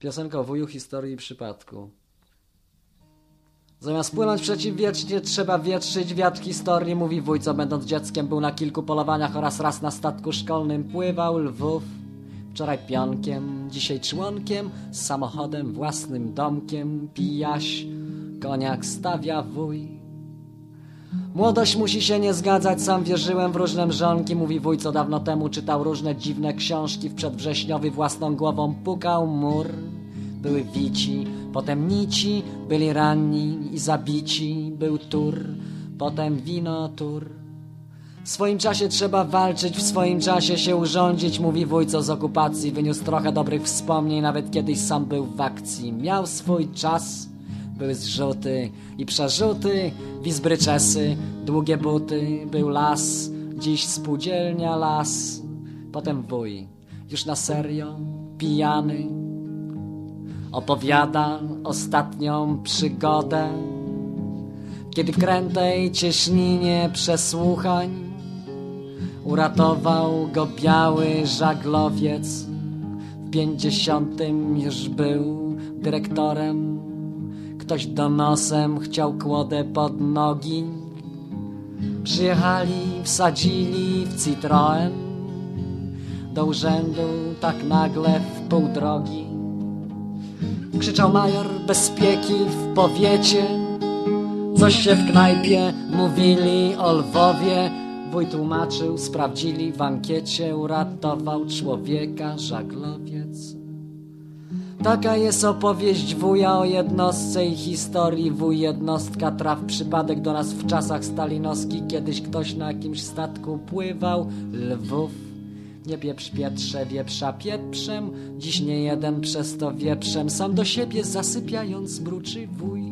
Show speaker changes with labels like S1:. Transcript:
S1: Piosenka o wuju historii i przypadku. Zamiast płynąć przeciwwiecznie, trzeba wietrzyć wiatr historii, mówi wuj, co będąc dzieckiem był na kilku polowaniach oraz raz na statku szkolnym pływał Lwów. Wczoraj pionkiem, dzisiaj członkiem, samochodem, własnym domkiem, pijaś, koniak stawia wuj. Młodość musi się nie zgadzać, sam wierzyłem w różne mrzonki, mówi wuj, co dawno temu czytał różne dziwne książki, w przedwrześniowy własną głową pukał mur. Były wici, potem nici, byli ranni i zabici, był tur, potem wino tur. W swoim czasie trzeba walczyć, w swoim czasie się urządzić, mówi wuj, co z okupacji wyniósł trochę dobrych wspomnień, nawet kiedyś sam był w akcji. Miał swój czas, były zrzuty i przerzuty, wizbry czesy, długie buty, był las, dziś spółdzielnia las, potem wuj, już na serio, pijany, opowiada ostatnią przygodę, kiedy w krętej cieśninie przesłuchań uratował go biały żaglowiec. W pięćdziesiątym już był dyrektorem. Ktoś donosem chciał kłodę pod nogi. Przyjechali, wsadzili w Citroen do urzędu tak nagle w pół drogi. Krzyczał major bezpieki w powiecie Coś się w knajpie mówili o Lwowie Wuj tłumaczył, sprawdzili w ankiecie Uratował człowieka żaglowiec Taka jest opowieść wuja o jednostce i historii. Wuj jednostka traf przypadek do nas w czasach stalinowskich. Kiedyś ktoś na jakimś statku pływał. Lwów nie pieprz Pietrze, wieprza pieprzem, dziś nie jeden przez to wieprzem, sam do siebie zasypiając mruczy wuj.